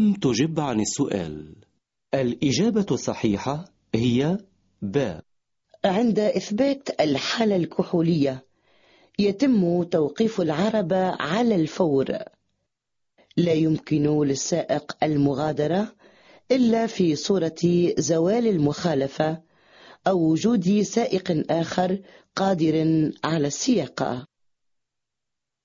لم تجب عن السؤال. الإجابة الصحيحة هي ب. عند إثبات الحالة الكحولية يتم توقيف العربة على الفور. لا يمكن للسائق المغادرة إلا في صورة زوال المخالفة أو وجود سائق آخر قادر على السياقة